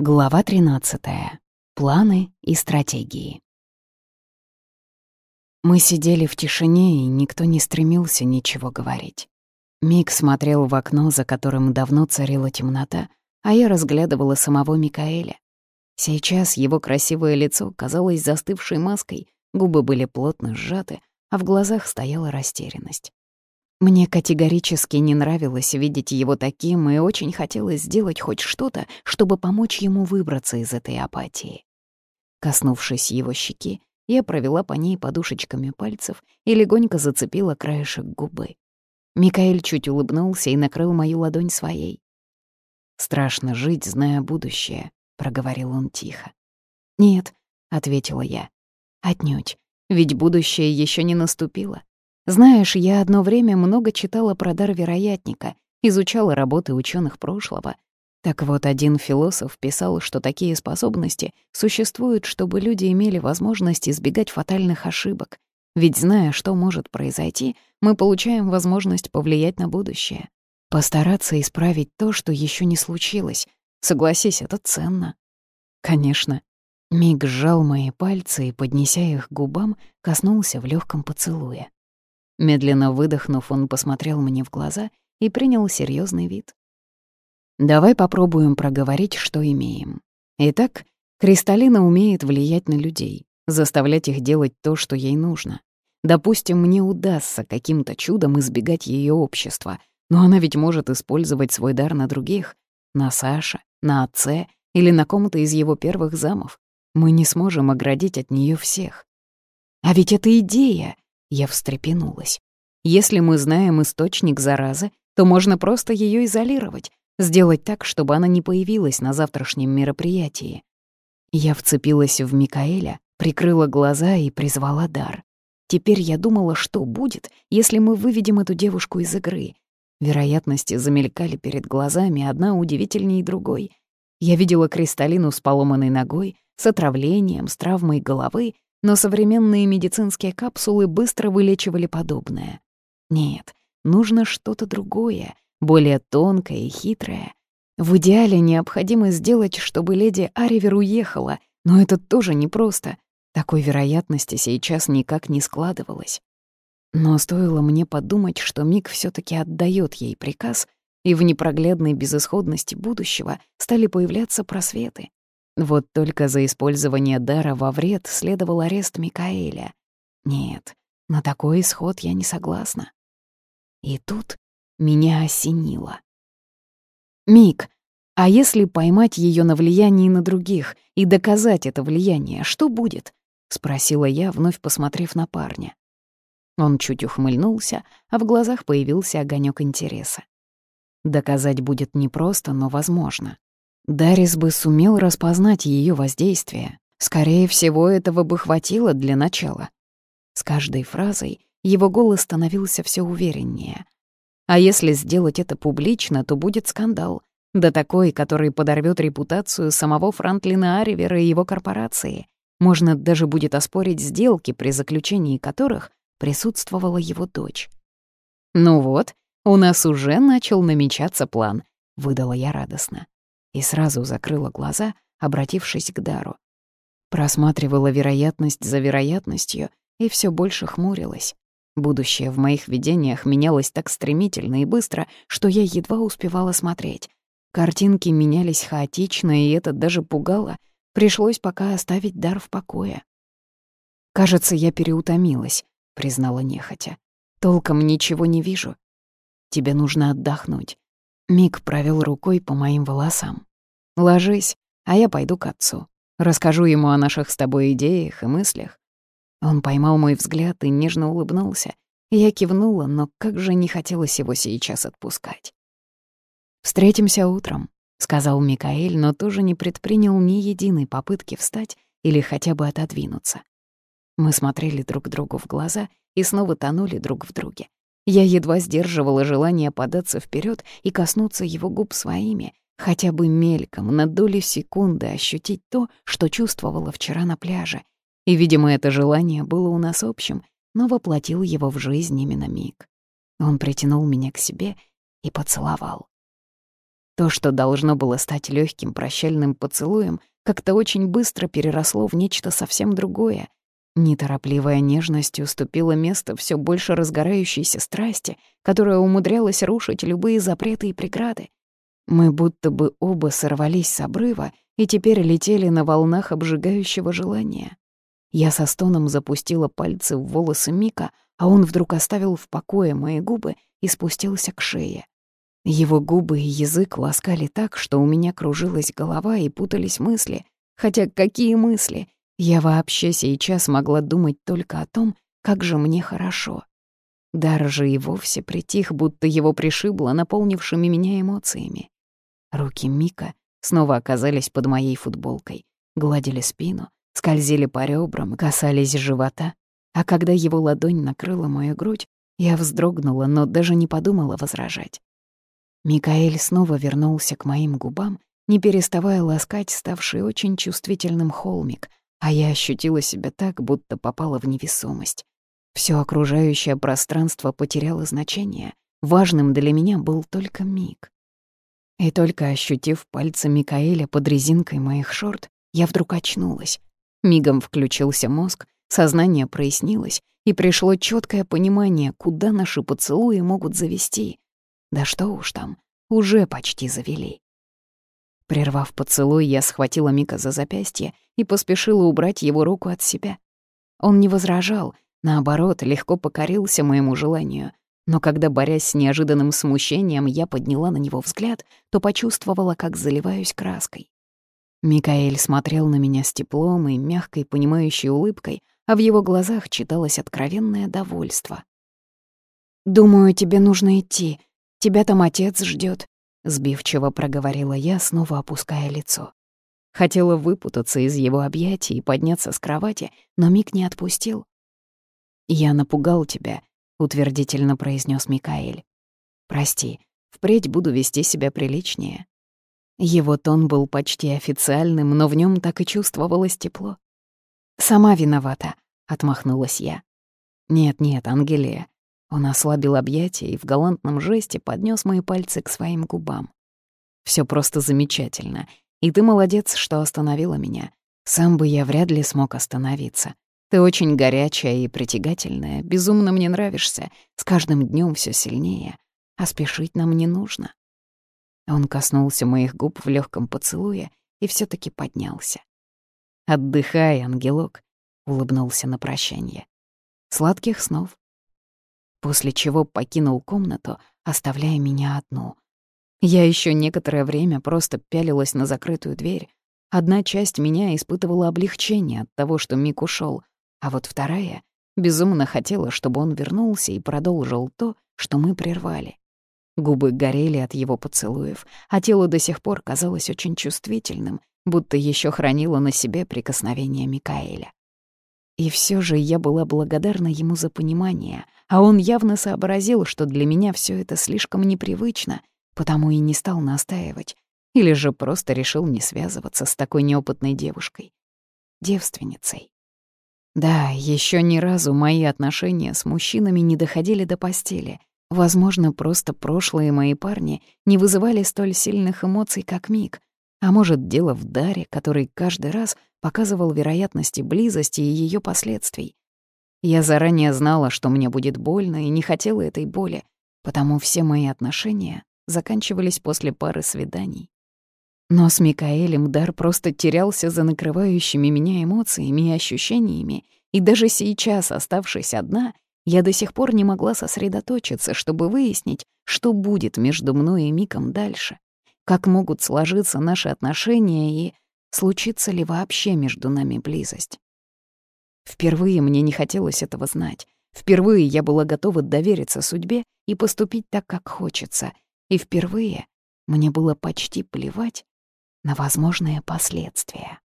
Глава 13. Планы и стратегии. Мы сидели в тишине, и никто не стремился ничего говорить. Мик смотрел в окно, за которым давно царила темнота, а я разглядывала самого Микаэля. Сейчас его красивое лицо казалось застывшей маской, губы были плотно сжаты, а в глазах стояла растерянность. Мне категорически не нравилось видеть его таким, и очень хотелось сделать хоть что-то, чтобы помочь ему выбраться из этой апатии. Коснувшись его щеки, я провела по ней подушечками пальцев и легонько зацепила краешек губы. Микаэль чуть улыбнулся и накрыл мою ладонь своей. «Страшно жить, зная будущее», — проговорил он тихо. «Нет», — ответила я, — «отнюдь, ведь будущее еще не наступило. Знаешь, я одно время много читала про дар вероятника, изучала работы ученых прошлого. Так вот, один философ писал, что такие способности существуют, чтобы люди имели возможность избегать фатальных ошибок. Ведь зная, что может произойти, мы получаем возможность повлиять на будущее. Постараться исправить то, что еще не случилось. Согласись, это ценно. Конечно. Миг сжал мои пальцы и, поднеся их к губам, коснулся в легком поцелуе. Медленно выдохнув, он посмотрел мне в глаза и принял серьезный вид. «Давай попробуем проговорить, что имеем. Итак, Кристаллина умеет влиять на людей, заставлять их делать то, что ей нужно. Допустим, мне удастся каким-то чудом избегать ее общества, но она ведь может использовать свой дар на других, на Саше, на отце или на ком-то из его первых замов. Мы не сможем оградить от нее всех. А ведь это идея, я встрепенулась. Если мы знаем источник заразы, то можно просто ее изолировать, сделать так, чтобы она не появилась на завтрашнем мероприятии. Я вцепилась в Микаэля, прикрыла глаза и призвала дар. Теперь я думала, что будет, если мы выведем эту девушку из игры. Вероятности замелькали перед глазами, одна удивительнее другой. Я видела Кристаллину с поломанной ногой, с отравлением, с травмой головы, но современные медицинские капсулы быстро вылечивали подобное. Нет, нужно что-то другое, более тонкое и хитрое. В идеале необходимо сделать, чтобы леди Аривер уехала, но это тоже непросто. Такой вероятности сейчас никак не складывалось. Но стоило мне подумать, что Мик все таки отдает ей приказ, и в непроглядной безысходности будущего стали появляться просветы. Вот только за использование дара во вред следовал арест Микаэля. Нет, на такой исход я не согласна. И тут меня осенило. «Мик, а если поймать ее на влиянии на других и доказать это влияние, что будет?» — спросила я, вновь посмотрев на парня. Он чуть ухмыльнулся, а в глазах появился огонек интереса. Доказать будет непросто, но возможно. Дарис бы сумел распознать ее воздействие. Скорее всего, этого бы хватило для начала. С каждой фразой его голос становился все увереннее. А если сделать это публично, то будет скандал. Да такой, который подорвет репутацию самого Франклина Аривера и его корпорации. Можно даже будет оспорить сделки, при заключении которых присутствовала его дочь. «Ну вот, у нас уже начал намечаться план», — выдала я радостно и сразу закрыла глаза, обратившись к Дару. Просматривала вероятность за вероятностью и все больше хмурилась. Будущее в моих видениях менялось так стремительно и быстро, что я едва успевала смотреть. Картинки менялись хаотично, и это даже пугало. Пришлось пока оставить дар в покое. «Кажется, я переутомилась», — признала нехотя. «Толком ничего не вижу. Тебе нужно отдохнуть. Мик провел рукой по моим волосам. «Ложись, а я пойду к отцу. Расскажу ему о наших с тобой идеях и мыслях». Он поймал мой взгляд и нежно улыбнулся. Я кивнула, но как же не хотелось его сейчас отпускать. «Встретимся утром», — сказал Микаэль, но тоже не предпринял ни единой попытки встать или хотя бы отодвинуться. Мы смотрели друг другу в глаза и снова тонули друг в друге. Я едва сдерживала желание податься вперед и коснуться его губ своими, хотя бы мельком, на долю секунды ощутить то, что чувствовала вчера на пляже. И, видимо, это желание было у нас общим, но воплотил его в жизнь именно миг. Он притянул меня к себе и поцеловал. То, что должно было стать легким прощальным поцелуем, как-то очень быстро переросло в нечто совсем другое. Неторопливая нежность уступила место все больше разгорающейся страсти, которая умудрялась рушить любые запреты и преграды. Мы будто бы оба сорвались с обрыва и теперь летели на волнах обжигающего желания. Я со стоном запустила пальцы в волосы Мика, а он вдруг оставил в покое мои губы и спустился к шее. Его губы и язык ласкали так, что у меня кружилась голова и путались мысли. Хотя какие мысли? Я вообще сейчас могла думать только о том, как же мне хорошо. Дар же и вовсе притих, будто его пришибло наполнившими меня эмоциями. Руки Мика снова оказались под моей футболкой, гладили спину, скользили по ребрам, касались живота. А когда его ладонь накрыла мою грудь, я вздрогнула, но даже не подумала возражать. Микаэль снова вернулся к моим губам, не переставая ласкать ставший очень чувствительным холмик, а я ощутила себя так, будто попала в невесомость. Всё окружающее пространство потеряло значение. Важным для меня был только миг. И только ощутив пальцы Микаэля под резинкой моих шорт, я вдруг очнулась. Мигом включился мозг, сознание прояснилось, и пришло чёткое понимание, куда наши поцелуи могут завести. Да что уж там, уже почти завели. Прервав поцелуй, я схватила Мика за запястье и поспешила убрать его руку от себя. Он не возражал, наоборот, легко покорился моему желанию. Но когда, борясь с неожиданным смущением, я подняла на него взгляд, то почувствовала, как заливаюсь краской. Микаэль смотрел на меня с теплом и мягкой, понимающей улыбкой, а в его глазах читалось откровенное довольство. «Думаю, тебе нужно идти», Тебя там отец ждет, сбивчиво проговорила я, снова опуская лицо. Хотела выпутаться из его объятий и подняться с кровати, но Мик не отпустил. «Я напугал тебя», — утвердительно произнес Микаэль. «Прости, впредь буду вести себя приличнее». Его тон был почти официальным, но в нем так и чувствовалось тепло. «Сама виновата», — отмахнулась я. «Нет-нет, Ангелия, он ослабил объятия и в галантном жесте поднес мои пальцы к своим губам. Все просто замечательно. И ты молодец, что остановила меня. Сам бы я вряд ли смог остановиться. Ты очень горячая и притягательная, безумно мне нравишься, с каждым днем все сильнее, а спешить нам не нужно. Он коснулся моих губ в легком поцелуе и все таки поднялся. «Отдыхай, ангелок», — улыбнулся на прощание. «Сладких снов» после чего покинул комнату, оставляя меня одну. Я еще некоторое время просто пялилась на закрытую дверь. Одна часть меня испытывала облегчение от того, что Мик ушел, а вот вторая безумно хотела, чтобы он вернулся и продолжил то, что мы прервали. Губы горели от его поцелуев, а тело до сих пор казалось очень чувствительным, будто еще хранило на себе прикосновение Микаэля. И все же я была благодарна ему за понимание, а он явно сообразил, что для меня все это слишком непривычно, потому и не стал настаивать, или же просто решил не связываться с такой неопытной девушкой. Девственницей. Да, еще ни разу мои отношения с мужчинами не доходили до постели. Возможно, просто прошлые мои парни не вызывали столь сильных эмоций, как Мик. А может, дело в даре, который каждый раз показывал вероятности близости и ее последствий. Я заранее знала, что мне будет больно, и не хотела этой боли, потому все мои отношения заканчивались после пары свиданий. Но с Микаэлем дар просто терялся за накрывающими меня эмоциями и ощущениями, и даже сейчас, оставшись одна, я до сих пор не могла сосредоточиться, чтобы выяснить, что будет между мной и Миком дальше, как могут сложиться наши отношения и случится ли вообще между нами близость. Впервые мне не хотелось этого знать. Впервые я была готова довериться судьбе и поступить так, как хочется. И впервые мне было почти плевать на возможные последствия.